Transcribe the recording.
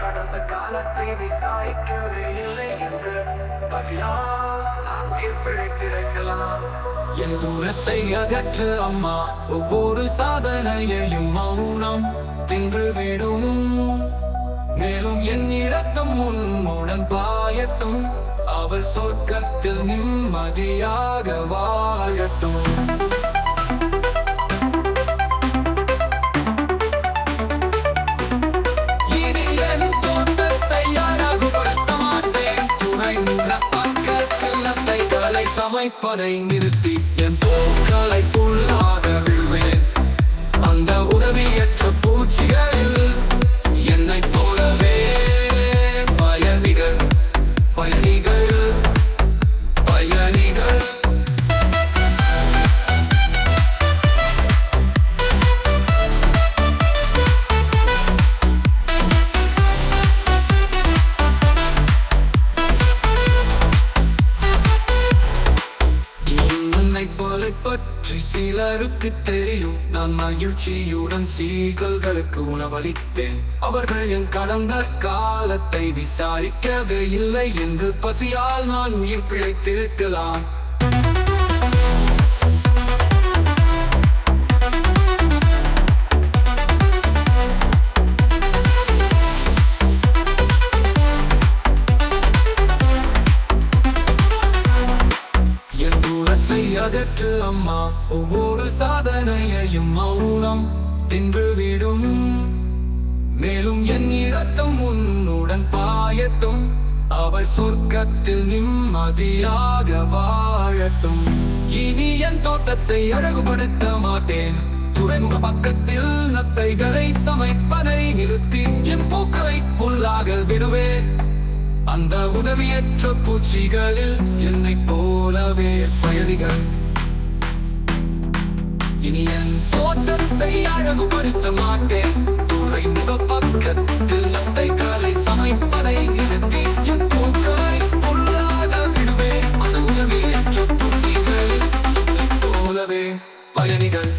கடந்த காலத்தை விசாரிக்கவே இல்லை என்று என் தூரத்தை அகற்று அம்மா. ஒவ்வொரு சாதனையையும் மௌனம் தின்றுவிடும். மேலும் என் இரத்தம் மூடன் பாயத்தும் அவள் சொர்க்கத்தில் நிம்மதியாக வாழட்டும். சமைப்பதை நிறுத்தி என் போக்களை புள்ள பற்றி சிலருக்கு தெரியும். நான் மகிழ்ச்சியுடன் சீகல்களுக்கு உணவளித்தேன். அவர்கள் என் கடந்த காலத்தை விசாரிக்கவே இல்லை என்று பசியால் நான் உயிர் பிழைத்திருக்கலாம். பெற்று அம்மா. ஒவ்வொரு சாதனையையும் மௌனம் தின்றுவிடும். மேலும் என் இரத்தம் உன்னுடன் பாயட்டும். அவள் சொர்க்கத்தில் நிம்மதியாக வாழட்டும். இனி என் தோட்டத்தை அழகுபடுத்த மாட்டேன். துறைமுக பக்கத்தில் நத்தைகளை சமைப்பதை நிறுத்தி என் பூக்களை புல்லாக விடுவேன். அந்த உதவியற்ற பூச்சிகளில் என்னை போலவே பயணிகள். இனி என் தோட்டத்தை அழகுபடுத்த மாட்டேன். துறைமுக பக்கத்தில் அத்தைகளை சமைப்பதை நிறுத்தி என் பூக்களை புல்லாக விடுவேன். அதன் உதவியற்ற பூச்சிகளில். போலவே பயணிகள்.